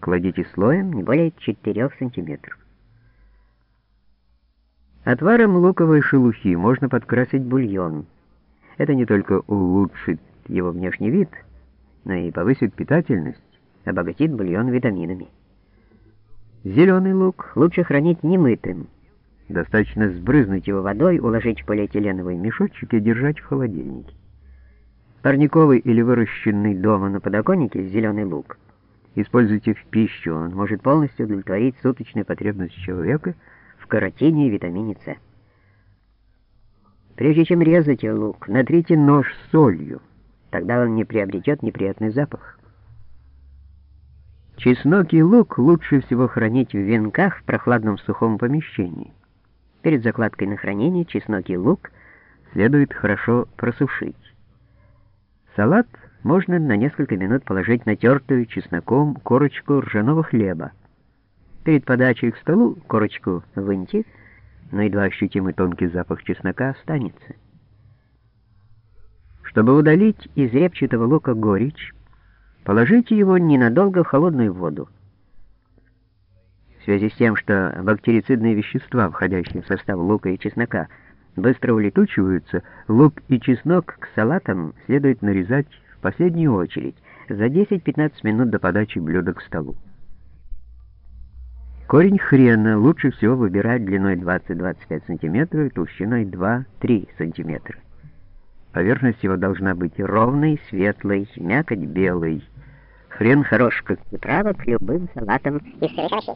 Кладите слоем не более 4 сантиметров. Отваром луковой шелухи можно подкрасить бульон. Это не только улучшит его внешний вид, но и повысит питательность, обогатит бульон витаминами. Зеленый лук лучше хранить немытым. Достаточно сбрызнуть его водой, уложить в полиэтиленовый мешочек и держать в холодильнике. Парниковый или выращенный дома на подоконнике зеленый лук используйте в пищу, он может полностью удовлетворить суточные потребности человека в каротине и витамине С. Прежде чем резать лук, натрите нож солью, тогда он не приобретет неприятный запах. Чеснок и лук лучше всего хранить в венках в прохладном сухом помещении. Перед закладкой на хранение чеснок и лук следует хорошо просушить. Салат можно на несколько минут положить натертую чесноком корочку ржаного хлеба. Перед подачей к столу корочку выньте, но едва ощутимый тонкий запах чеснока останется. Чтобы удалить из репчатого лука горечь, Положите его ненадолго в холодную воду. В связи с тем, что бактерицидные вещества, входящие в состав лука и чеснока, быстро улетучиваются, лук и чеснок к салатам следует нарезать в последнюю очередь, за 10-15 минут до подачи блюда к столу. Корень хрена лучше всего выбирать длиной 20-25 см и толщиной 2-3 см. Поверхность его должна быть ровной, светлой, мякоть белой. Хрен хорош как приправа к любым салатам из овощей.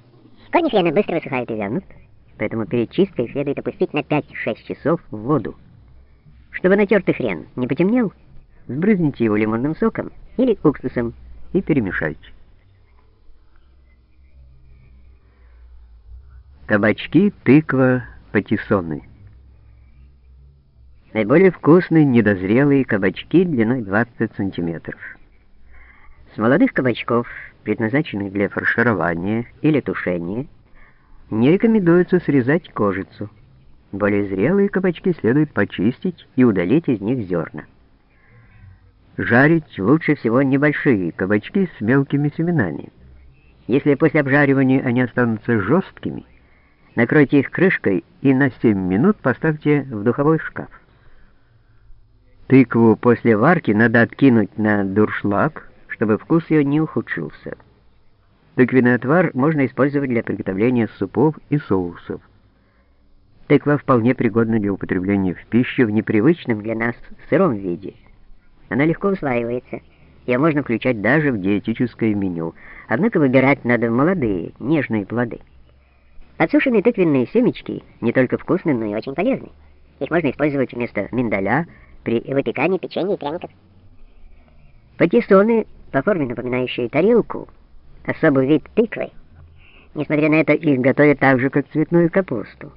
Корни хрена быстро высыхают и вянут, поэтому перед чисткой следует опустить на 5-6 часов в воду. Чтобы натертый хрен не потемнел, сбрызните его лимонным соком или уксусом и перемешайте. Кабачки, тыква, патиссоны. Наиболее вкусные недозрелые кабачки длиной 20 сантиметров. С молодых кабачков, предназначенных для фарширования или тушения, не рекомендуется срезать кожицу. Более зрелые кабачки следует почистить и удалить из них зерна. Жарить лучше всего небольшие кабачки с мелкими семенами. Если после обжаривания они останутся жесткими, накройте их крышкой и на 7 минут поставьте в духовой шкаф. Тыкву после варки надо откинуть на дуршлаг, чтобы вкус ее не ухудшился. Тыквенный отвар можно использовать для приготовления супов и соусов. Тыква вполне пригодна для употребления в пищу в непривычном для нас сыром виде. Она легко усваивается. Ее можно включать даже в диетическое меню. Однако выбирать надо молодые, нежные плоды. Подсушенные тыквенные семечки не только вкусны, но и очень полезны. Их можно использовать вместо миндаля, при выпекании печенья и пряников. Патиссоны, по форме напоминающие тарелку, особый вид тыквы. Несмотря на это, их готовят так же, как цветную капусту.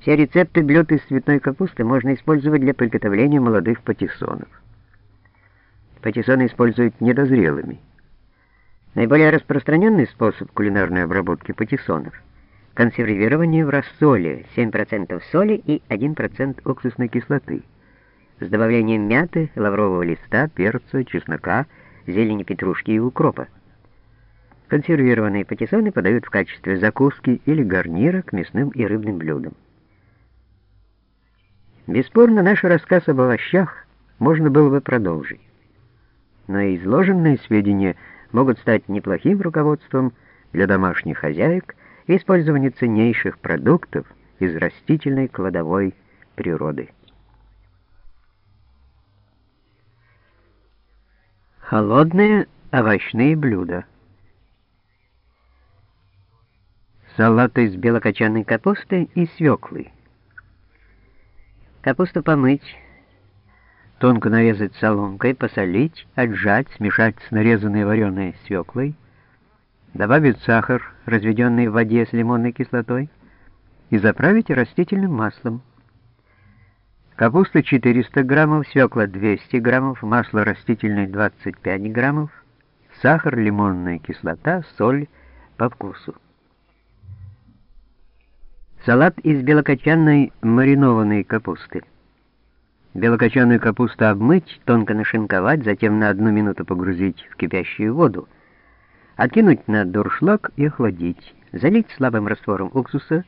Все рецепты блюд из цветной капусты можно использовать для приготовления молодых патиссонов. Патиссоны используют недозрелыми. Наиболее распространенный способ кулинарной обработки патиссонов – консервирование в рассоле 7% соли и 1% уксусной кислоты – с добавлением мяты, лаврового листа, перца, чеснока, зелени петрушки и укропа. Консервированные патиссоны подают в качестве закуски или гарнира к мясным и рыбным блюдам. Бесспорно, наш рассказ об овощах можно было бы продолжить. Но изложенные сведения могут стать неплохим руководством для домашних хозяек и использования ценнейших продуктов из растительной кладовой природы. Холодные овощные блюда. Салат из белокочанной капусты и свеклы. Капусту помыть, тонко нарезать соломкой, посолить, отжать, смешать с нарезанной вареной свеклой, добавить сахар, разведенный в воде с лимонной кислотой, и заправить растительным маслом. Капуста 400 граммов, свекла 200 граммов, масло растительное 25 граммов, сахар, лимонная кислота, соль по вкусу. Салат из белокочанной маринованной капусты. Белокочанную капусту обмыть, тонко нашинковать, затем на одну минуту погрузить в кипящую воду. Откинуть на дуршлаг и охладить. Залить слабым раствором уксуса